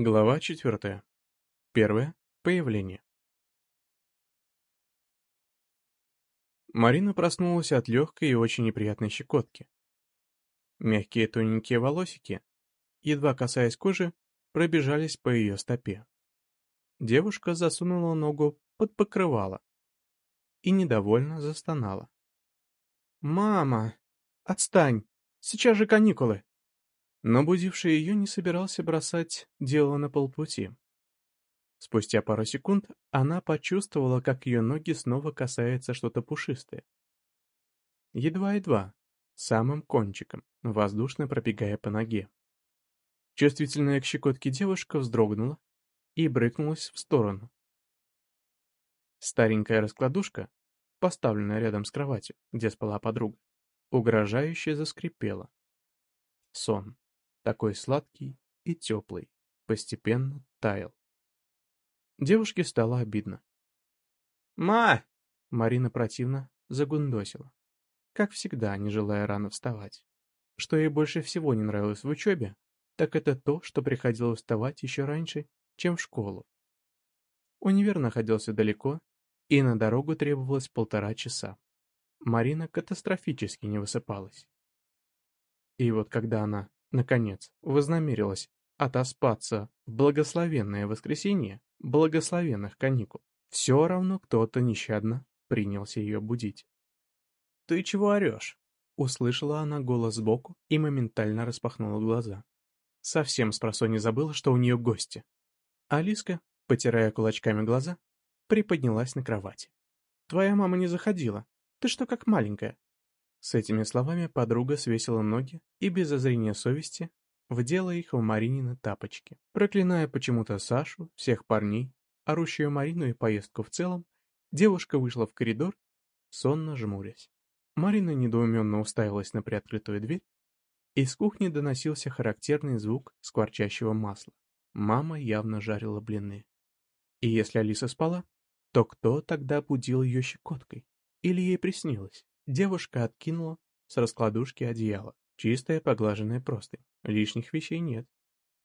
Глава четвертая. Первое. Появление. Марина проснулась от легкой и очень неприятной щекотки. Мягкие тоненькие волосики, едва касаясь кожи, пробежались по ее стопе. Девушка засунула ногу под покрывало и недовольно застонала. «Мама! Отстань! Сейчас же каникулы!» Но будивший ее не собирался бросать дело на полпути. Спустя пару секунд она почувствовала, как ее ноги снова касается что-то пушистое. Едва-едва, самым кончиком, воздушно пробегая по ноге. Чувствительная к щекотке девушка вздрогнула и брыкнулась в сторону. Старенькая раскладушка, поставленная рядом с кроватью, где спала подруга, угрожающе заскрипела. Сон такой сладкий и теплый, постепенно таял. Девушке стало обидно. «Ма!» — Марина противно загундосила, как всегда, не желая рано вставать. Что ей больше всего не нравилось в учебе, так это то, что приходилось вставать еще раньше, чем в школу. Универ находился далеко, и на дорогу требовалось полтора часа. Марина катастрофически не высыпалась. И вот когда она наконец, вознамерилась отоспаться в благословенное воскресенье благословенных каникул. Все равно кто-то нещадно принялся ее будить. «Ты чего орешь?» Услышала она голос сбоку и моментально распахнула глаза. Совсем с просони забыла, что у нее гости. Алиска, потирая кулачками глаза, приподнялась на кровати. «Твоя мама не заходила. Ты что, как маленькая? С этими словами подруга свесила ноги и без зазрения совести вдела их в Маринины тапочки. Проклиная почему-то Сашу, всех парней, орущую Марину и поездку в целом, девушка вышла в коридор, сонно жмурясь. Марина недоуменно уставилась на приоткрытую дверь. Из кухни доносился характерный звук скворчащего масла. Мама явно жарила блины. И если Алиса спала, то кто тогда будил ее щекоткой? Или ей приснилось? Девушка откинула с раскладушки одеяло. Чистая поглаженная простынь. Лишних вещей нет.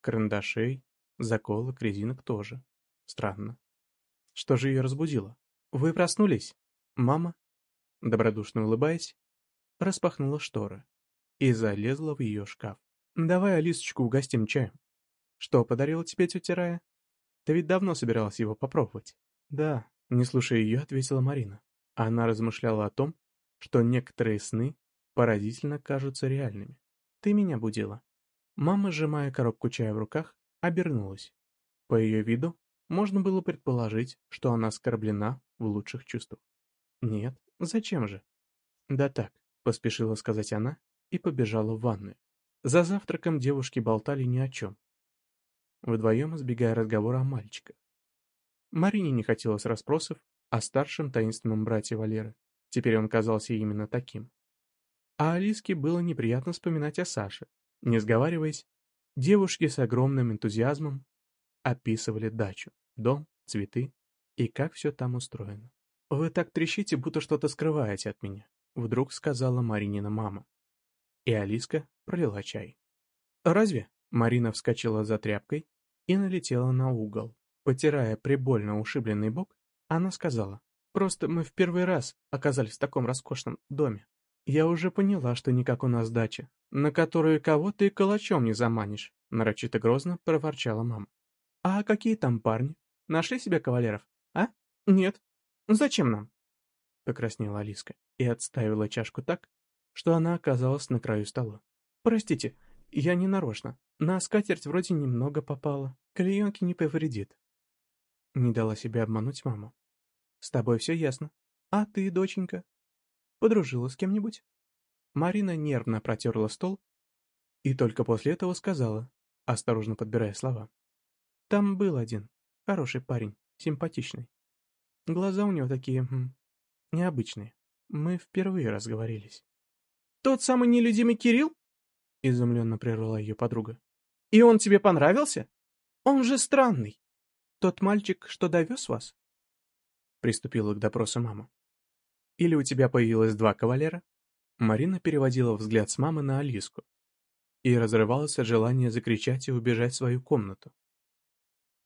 Карандашей, заколок, резинок тоже. Странно. Что же ее разбудило? Вы проснулись? Мама, добродушно улыбаясь, распахнула шторы и залезла в ее шкаф. Давай Алисочку угостим чаем. Что подарила тебе тетя Рая? Ты ведь давно собиралась его попробовать. Да, не слушая ее, ответила Марина. Она размышляла о том, что некоторые сны поразительно кажутся реальными. Ты меня будила. Мама, сжимая коробку чая в руках, обернулась. По ее виду можно было предположить, что она оскорблена в лучших чувствах. Нет, зачем же? Да так, поспешила сказать она и побежала в ванную. За завтраком девушки болтали ни о чем. Вдвоем избегая разговора о мальчиках. Марине не хотелось расспросов о старшем таинственном брате Валеры. Теперь он казался именно таким. А Алиске было неприятно вспоминать о Саше. Не сговариваясь, девушки с огромным энтузиазмом описывали дачу, дом, цветы и как все там устроено. «Вы так трещите, будто что-то скрываете от меня», — вдруг сказала Маринина мама. И Алиска пролила чай. «Разве?» — Марина вскочила за тряпкой и налетела на угол. Потирая прибольно ушибленный бок, она сказала, Просто мы в первый раз оказались в таком роскошном доме. Я уже поняла, что не как у нас дача, на которую кого ты калачом не заманишь, нарочито грозно проворчала мама. А какие там парни? Нашли себе кавалеров? А? Нет. Зачем нам? Покраснела Алиска и отставила чашку так, что она оказалась на краю стола. Простите, я не нарочно. На скатерть вроде немного попала. Клеенки не повредит. Не дала себе обмануть маму. С тобой все ясно. А ты, доченька, подружила с кем-нибудь? Марина нервно протерла стол и только после этого сказала, осторожно подбирая слова. Там был один, хороший парень, симпатичный. Глаза у него такие, хм, необычные. Мы впервые разговорились. «Тот самый нелюдимый Кирилл?» — изумленно прервала ее подруга. «И он тебе понравился? Он же странный. Тот мальчик, что довез вас?» Приступила к допросу мама. «Или у тебя появилось два кавалера?» Марина переводила взгляд с мамы на Алиску и разрывалась от желания закричать и убежать в свою комнату.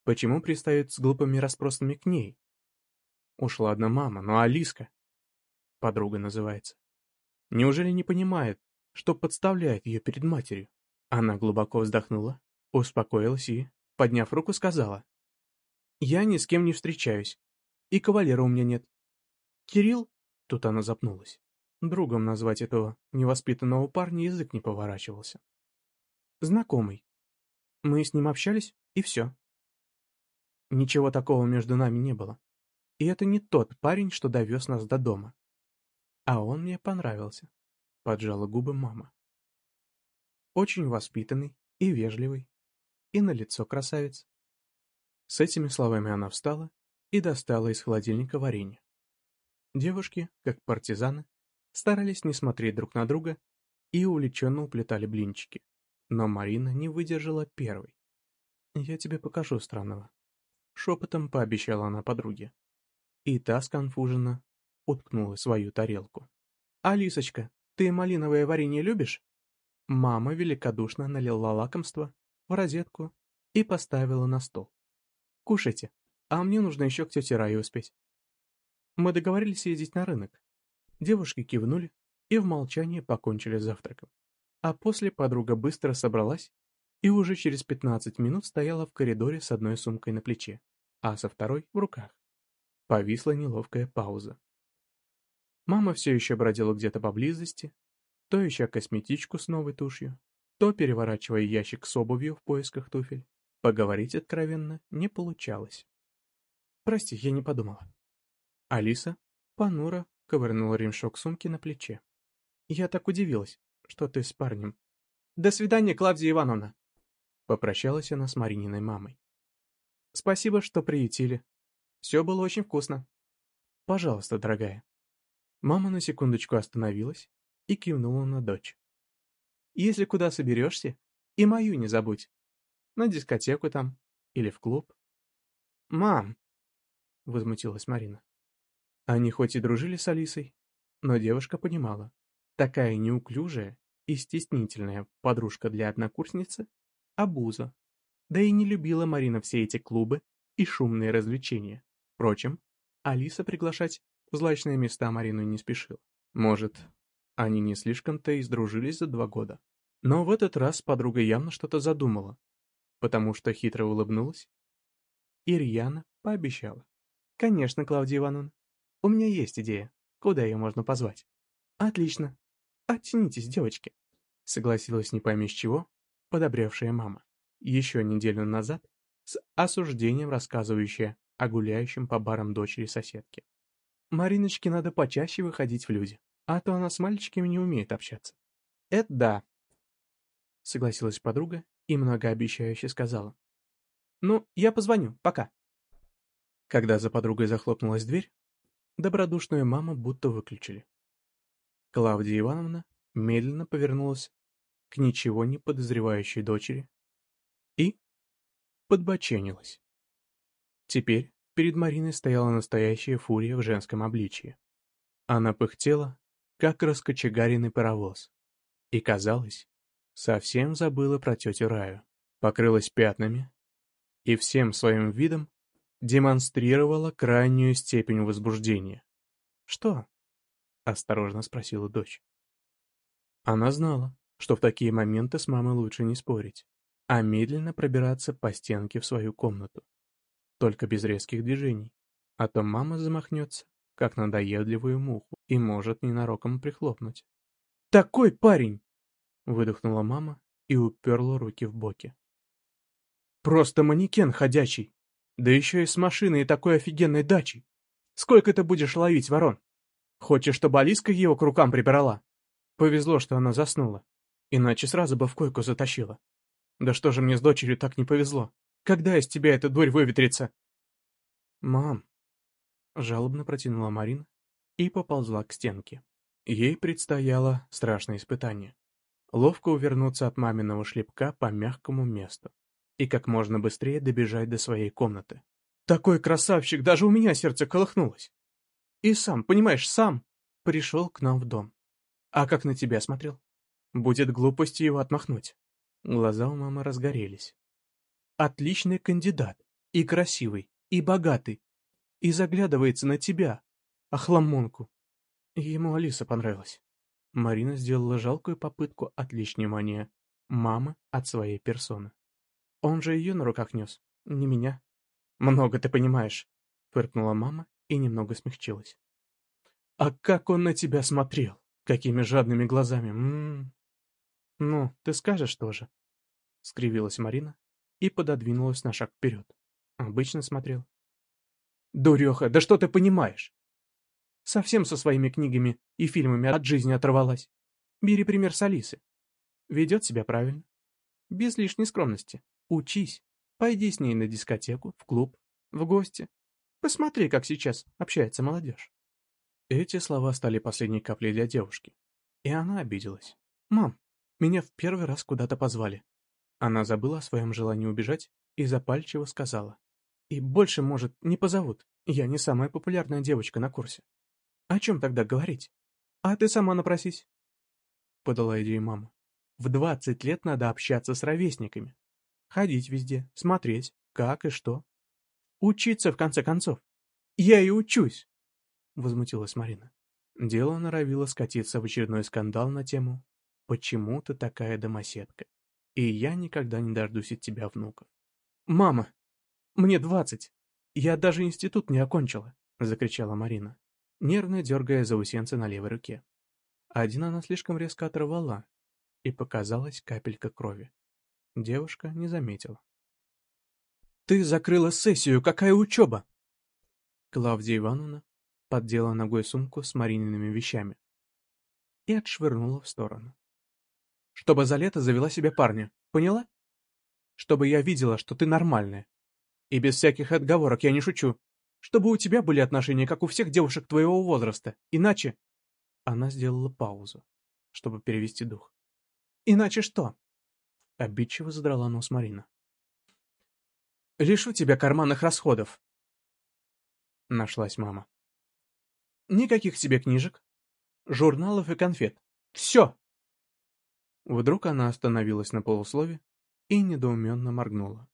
Почему пристают с глупыми расспросами к ней? Уж ладно мама, но Алиска, подруга называется, неужели не понимает, что подставляет ее перед матерью? Она глубоко вздохнула, успокоилась и, подняв руку, сказала. «Я ни с кем не встречаюсь, и кавалера у меня нет. Кирилл?» Тут она запнулась. Другом назвать этого невоспитанного парня язык не поворачивался. Знакомый. Мы с ним общались, и все. Ничего такого между нами не было. И это не тот парень, что довез нас до дома. А он мне понравился, поджала губы мама. Очень воспитанный и вежливый, и на лицо красавец. С этими словами она встала и достала из холодильника варенье. Девушки, как партизаны, старались не смотреть друг на друга и увлеченно уплетали блинчики. Но Марина не выдержала первой. «Я тебе покажу странного», — шепотом пообещала она подруге. И та сконфуженно уткнула свою тарелку. «Алисочка, ты малиновое варенье любишь?» Мама великодушно налила лакомство в розетку и поставила на стол. «Кушайте, а мне нужно еще к тете Рае успеть». Мы договорились ездить на рынок, Девушки кивнули и в молчании покончили завтраком. А после подруга быстро собралась и уже через 15 минут стояла в коридоре с одной сумкой на плече, а со второй в руках. Повисла неловкая пауза. Мама все еще бродила где-то поблизости, то ища косметичку с новой тушью, то переворачивая ящик с обувью в поисках туфель. Поговорить откровенно не получалось. «Прости, я не подумала». Алиса понуро ковырнула ремешок сумки на плече. «Я так удивилась, что ты с парнем». «До свидания, Клавдия Ивановна!» Попрощалась она с Марининой мамой. «Спасибо, что приютили. Все было очень вкусно». «Пожалуйста, дорогая». Мама на секундочку остановилась и кивнула на дочь. «Если куда соберешься, и мою не забудь. На дискотеку там или в клуб». «Мам!» — возмутилась Марина. Они хоть и дружили с Алисой, но девушка понимала, такая неуклюжая и стеснительная подружка для однокурсницы – обуза. Да и не любила Марина все эти клубы и шумные развлечения. Впрочем, Алиса приглашать в злачные места Марину не спешила. Может, они не слишком-то и сдружились за два года. Но в этот раз подруга явно что-то задумала, потому что хитро улыбнулась. И пообещала. «Конечно, Клавдия Ивановна, у меня есть идея, куда ее можно позвать. Отлично. Оттянитесь, девочки. Согласилась не пойми с чего, подобревшая мама. Еще неделю назад с осуждением рассказывающая о гуляющем по барам дочери соседки. Мариночке надо почаще выходить в люди, а то она с мальчиками не умеет общаться. Это да. Согласилась подруга и многообещающе сказала. Ну, я позвоню, пока. Когда за подругой захлопнулась дверь, Добродушную маму будто выключили. Клавдия Ивановна медленно повернулась к ничего не подозревающей дочери и подбоченилась. Теперь перед Мариной стояла настоящая фурия в женском обличье. Она пыхтела, как раскочегаренный паровоз, и, казалось, совсем забыла про тетю Раю, покрылась пятнами и всем своим видом демонстрировала крайнюю степень возбуждения. «Что?» — осторожно спросила дочь. Она знала, что в такие моменты с мамой лучше не спорить, а медленно пробираться по стенке в свою комнату. Только без резких движений, а то мама замахнется, как надоедливую муху, и может ненароком прихлопнуть. «Такой парень!» — выдохнула мама и уперла руки в боки. «Просто манекен ходячий!» Да еще и с машиной и такой офигенной дачей. Сколько ты будешь ловить ворон? Хочешь, чтобы Алиска его к рукам прибрала? Повезло, что она заснула. Иначе сразу бы в койку затащила. Да что же мне с дочерью так не повезло? Когда из тебя эта дурь выветрится? Мам, жалобно протянула Марина и поползла к стенке. Ей предстояло страшное испытание. Ловко увернуться от маминого шлепка по мягкому месту и как можно быстрее добежать до своей комнаты. Такой красавчик, даже у меня сердце колыхнулось. И сам, понимаешь, сам пришел к нам в дом. А как на тебя смотрел? Будет глупостью его отмахнуть. Глаза у мамы разгорелись. Отличный кандидат. И красивый, и богатый, и заглядывается на тебя, охламонку. Ему Алиса понравилась. Марина сделала жалкую попытку отвлечь внимание мамы от своей персоны. Он же ее на руках нес, не меня. Много ты понимаешь, фыркнула мама и немного смягчилась. А как он на тебя смотрел? Какими жадными глазами. М -м -м. Ну, ты скажешь тоже. Скривилась Марина и пододвинулась на шаг вперед. Обычно смотрел. Дуреха, да что ты понимаешь? Совсем со своими книгами и фильмами от жизни оторвалась. Бери пример с Алисы. Ведет себя правильно. Без лишней скромности. Учись. Пойди с ней на дискотеку, в клуб, в гости. Посмотри, как сейчас общается молодежь. Эти слова стали последней каплей для девушки. И она обиделась. «Мам, меня в первый раз куда-то позвали». Она забыла о своем желании убежать и запальчиво сказала. «И больше, может, не позовут. Я не самая популярная девочка на курсе». «О чем тогда говорить? А ты сама напросись», — подала идею мама. «В двадцать лет надо общаться с ровесниками. Ходить везде, смотреть, как и что. Учиться, в конце концов. Я и учусь», — возмутилась Марина. Дело норовило скатиться в очередной скандал на тему «Почему ты такая домоседка? И я никогда не дождусь от тебя внуков». «Мама, мне двадцать. Я даже институт не окончила», — закричала Марина нервно дергая заусенцы на левой руке. Один она слишком резко оторвала, и показалась капелька крови. Девушка не заметила. «Ты закрыла сессию, какая учеба?» Клавдия Ивановна поддела ногой сумку с Мариниными вещами и отшвырнула в сторону. «Чтобы за лето завела себе парня, поняла? Чтобы я видела, что ты нормальная. И без всяких отговорок я не шучу. Чтобы у тебя были отношения, как у всех девушек твоего возраста. Иначе...» Она сделала паузу, чтобы перевести дух. «Иначе что?» Обидчиво задрала нос Марина. «Лишу тебя карманных расходов!» Нашлась мама. «Никаких себе книжек, журналов и конфет. Все!» Вдруг она остановилась на полуслове и недоуменно моргнула.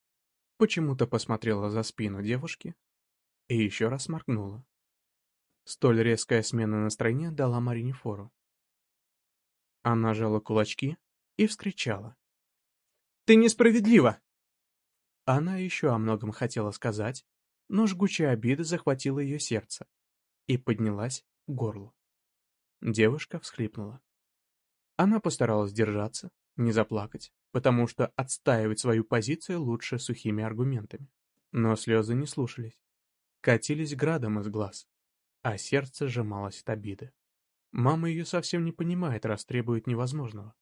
Почему-то посмотрела за спину девушки, и еще раз моргнула. Столь резкая смена настроения дала Марине фору. Она жала кулачки и вскричала. «Ты несправедлива!» Она еще о многом хотела сказать, но жгучая обида захватила ее сердце и поднялась к горлу. Девушка всхлипнула. Она постаралась держаться, не заплакать, потому что отстаивать свою позицию лучше сухими аргументами. Но слезы не слушались катились градом из глаз, а сердце сжималось от обиды. Мама ее совсем не понимает, раз требует невозможного.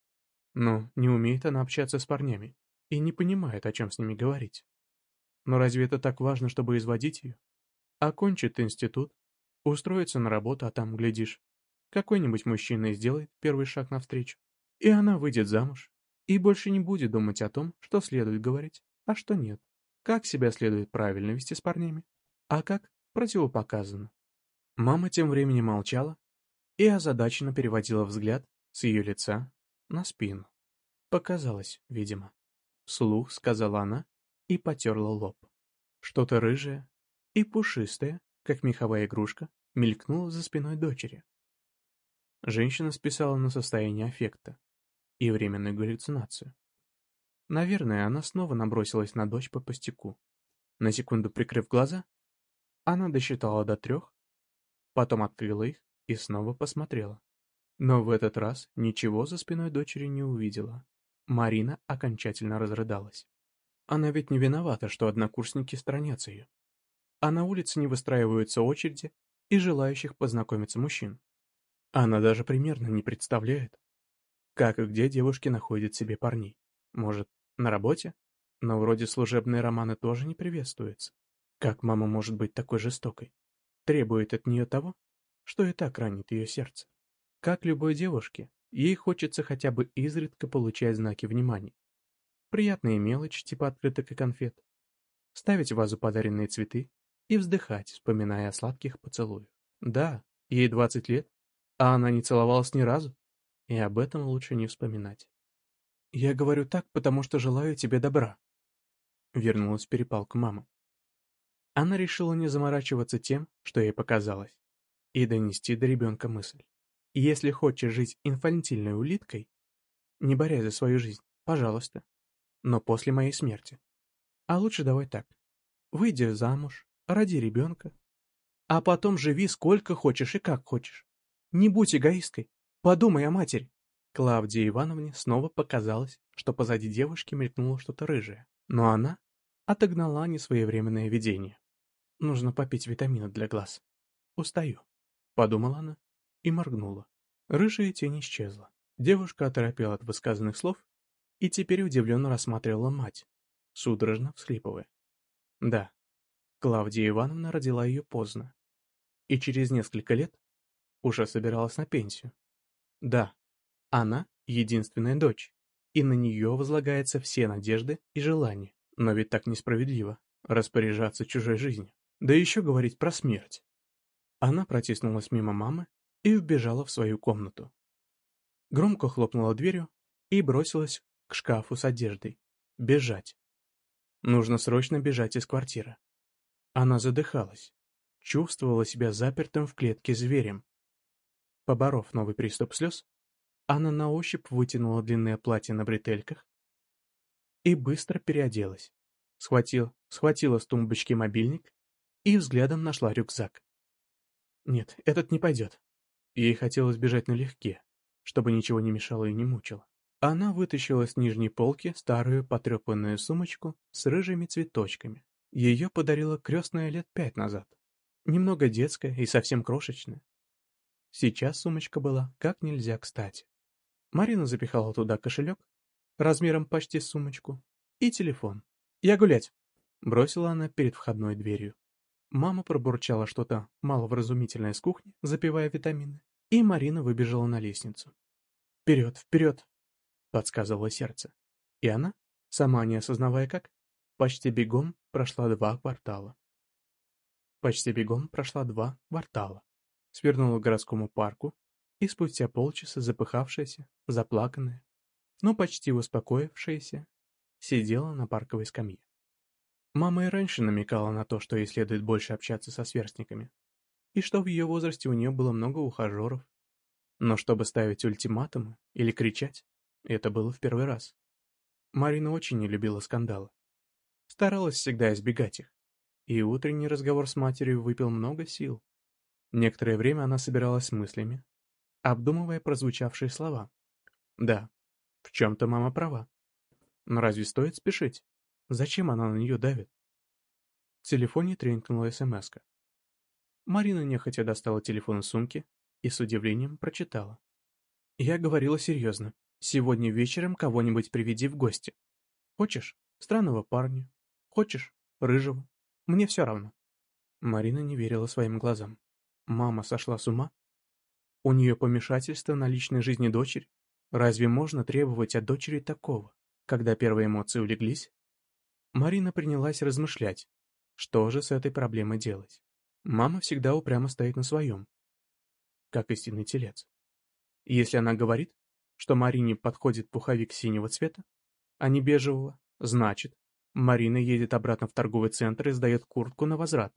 Но не умеет она общаться с парнями и не понимает, о чем с ними говорить. Но разве это так важно, чтобы изводить ее? Окончит институт, устроится на работу, а там, глядишь, какой-нибудь мужчина сделает первый шаг навстречу, и она выйдет замуж, и больше не будет думать о том, что следует говорить, а что нет, как себя следует правильно вести с парнями а как противопоказано. Мама тем временем молчала и озадаченно переводила взгляд с ее лица на спину. Показалось, видимо. Слух сказала она и потерла лоб. Что-то рыжее и пушистое, как меховая игрушка, мелькнуло за спиной дочери. Женщина списала на состояние аффекта и временную галлюцинацию. Наверное, она снова набросилась на дочь по пустяку. На секунду прикрыв глаза, она досчитала до трех, потом открыла их и снова посмотрела. Но в этот раз ничего за спиной дочери не увидела. Марина окончательно разрыдалась. Она ведь не виновата, что однокурсники сторонятся ее. А на улице не выстраиваются очереди и желающих познакомиться мужчин. Она даже примерно не представляет, как и где девушки находят себе парней. Может, на работе? Но вроде служебные романы тоже не приветствуются. Как мама может быть такой жестокой? Требует от нее того, что и так ранит ее сердце. Как любой девушке, ей хочется хотя бы изредка получать знаки внимания. Приятные мелочи типа открыток и конфет. Ставить в вазу подаренные цветы и вздыхать, вспоминая о сладких поцелуях. Да, ей 20 лет, а она не целовалась ни разу, и об этом лучше не вспоминать. «Я говорю так, потому что желаю тебе добра», — вернулась перепалка мама. Она решила не заморачиваться тем, что ей показалось, и донести до ребенка мысль. Если хочешь жить инфантильной улиткой, не борясь за свою жизнь, пожалуйста, но после моей смерти. А лучше давай так. Выйди замуж, роди ребенка, а потом живи сколько хочешь и как хочешь. Не будь эгоисткой, подумай о матери. Клавдии Ивановне снова показалось, что позади девушки мелькнуло что-то рыжее, но она отогнала несвоевременное видение. Нужно попить витамины для глаз. Устаю, подумала она и моргнула. Рыжая тень исчезла. Девушка оторопела от высказанных слов и теперь удивленно рассматривала мать, судорожно всхлипывая. Да, Клавдия Ивановна родила ее поздно, и через несколько лет уже собиралась на пенсию. Да, она единственная дочь, и на нее возлагаются все надежды и желания. Но ведь так несправедливо распоряжаться чужой жизнью, да еще говорить про смерть. Она протиснулась мимо мамы и вбежала в свою комнату. Громко хлопнула дверью и бросилась к шкафу с одеждой. Бежать. Нужно срочно бежать из квартиры. Она задыхалась, чувствовала себя запертым в клетке зверем. Поборов новый приступ слез, она на ощупь вытянула длинное платье на бретельках и быстро переоделась. Схватил, схватила с тумбочки мобильник и взглядом нашла рюкзак. Нет, этот не пойдет. Ей хотелось бежать налегке, чтобы ничего не мешало и не мучило. Она вытащила с нижней полки старую потрепанную сумочку с рыжими цветочками. Ее подарила крестная лет пять назад. Немного детская и совсем крошечная. Сейчас сумочка была как нельзя кстати. Марина запихала туда кошелек, размером почти с сумочку, и телефон. «Я гулять!» — бросила она перед входной дверью. Мама пробурчала что-то маловразумительное с кухни, запивая витамины, и Марина выбежала на лестницу. «Вперед, вперед!» — подсказывало сердце. И она, сама не осознавая как, почти бегом прошла два квартала. Почти бегом прошла два квартала, свернула к городскому парку и спустя полчаса запыхавшаяся, заплаканная, но почти успокоившаяся, сидела на парковой скамье. Мама и раньше намекала на то, что ей следует больше общаться со сверстниками, и что в ее возрасте у нее было много ухажеров. Но чтобы ставить ультиматумы или кричать, это было в первый раз. Марина очень не любила скандалы. Старалась всегда избегать их, и утренний разговор с матерью выпил много сил. Некоторое время она собиралась с мыслями, обдумывая прозвучавшие слова. Да, в чем-то мама права. Но разве стоит спешить? Зачем она на нее давит? В телефоне тренькнула смс -ка. Марина нехотя достала телефон из сумки и с удивлением прочитала. «Я говорила серьезно. Сегодня вечером кого-нибудь приведи в гости. Хочешь? Странного парня. Хочешь? Рыжего. Мне все равно». Марина не верила своим глазам. Мама сошла с ума? У нее помешательство на личной жизни дочери? Разве можно требовать от дочери такого? Когда первые эмоции улеглись, Марина принялась размышлять, что же с этой проблемой делать. Мама всегда упрямо стоит на своем, как истинный телец. Если она говорит, что Марине подходит пуховик синего цвета, а не бежевого, значит, Марина едет обратно в торговый центр и сдает куртку на возврат.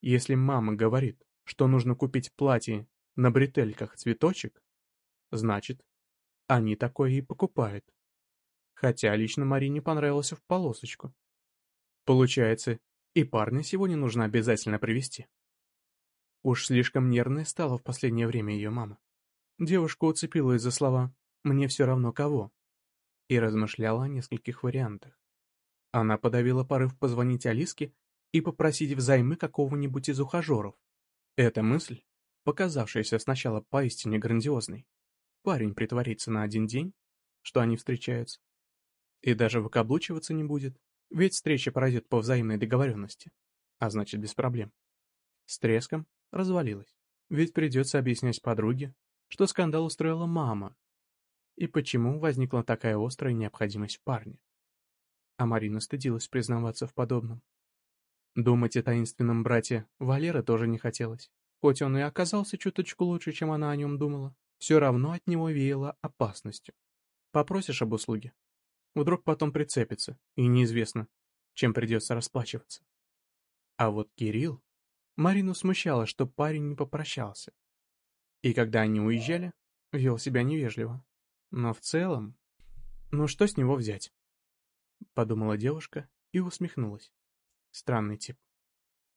Если мама говорит, что нужно купить платье на бретельках цветочек, значит, они такое и покупают. Хотя лично Марине понравился в полосочку. Получается, и парня сегодня нужно обязательно привести. Уж слишком нервной стала в последнее время ее мама. Девушка уцепилась за слова «мне все равно кого» и размышляла о нескольких вариантах. Она подавила порыв позвонить Алиске и попросить взаймы какого-нибудь из ухажеров. Эта мысль показавшаяся сначала поистине грандиозной. Парень притворится на один день, что они встречаются, и даже выкаблучиваться не будет, ведь встреча пройдет по взаимной договоренности, а значит без проблем. С треском развалилась, ведь придется объяснять подруге, что скандал устроила мама, и почему возникла такая острая необходимость в парне. А Марина стыдилась признаваться в подобном. Думать о таинственном брате Валера тоже не хотелось. Хоть он и оказался чуточку лучше, чем она о нем думала, все равно от него веяло опасностью. Попросишь об услуге. Вдруг потом прицепится, и неизвестно, чем придется расплачиваться. А вот Кирилл... Марину смущало, что парень не попрощался. И когда они уезжали, вел себя невежливо. Но в целом... Ну что с него взять? Подумала девушка и усмехнулась. Странный тип.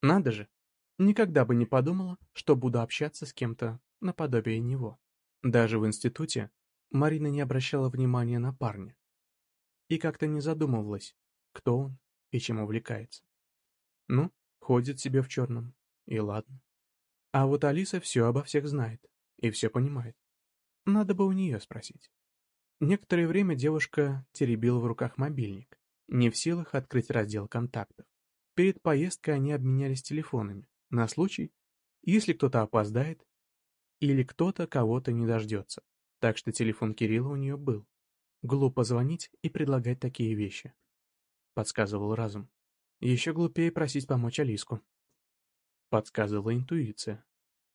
Надо же, никогда бы не подумала, что буду общаться с кем-то наподобие него. Даже в институте Марина не обращала внимания на парня. И как-то не задумывалась, кто он и чем увлекается. Ну, ходит себе в черном, и ладно. А вот Алиса все обо всех знает и все понимает. Надо бы у нее спросить. Некоторое время девушка теребила в руках мобильник, не в силах открыть раздел контактов. Перед поездкой они обменялись телефонами, на случай, если кто-то опоздает или кто-то кого-то не дождется. Так что телефон Кирилла у нее был. Глупо звонить и предлагать такие вещи. Подсказывал разум. Еще глупее просить помочь Алиску. Подсказывала интуиция.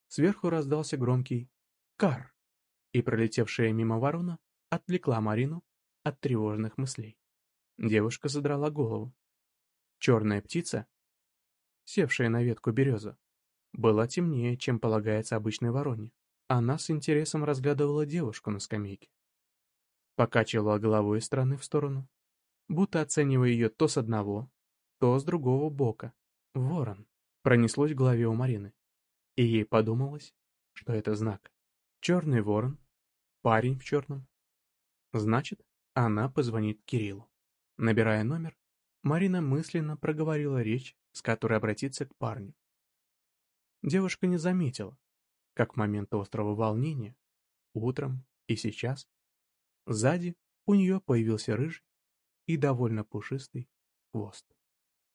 Сверху раздался громкий «Кар!» и пролетевшая мимо ворона отвлекла Марину от тревожных мыслей. Девушка задрала голову. Черная птица, севшая на ветку береза, была темнее, чем полагается обычной вороне. Она с интересом разглядывала девушку на скамейке. Покачивала головой из стороны в сторону, будто оценивая ее то с одного, то с другого бока. Ворон пронеслось в голове у Марины, и ей подумалось, что это знак. Черный ворон, парень в черном. Значит, она позвонит Кириллу. Набирая номер, Марина мысленно проговорила речь, с которой обратиться к парню. Девушка не заметила, как в момент острого волнения, утром и сейчас, сзади у нее появился рыжий и довольно пушистый хвост.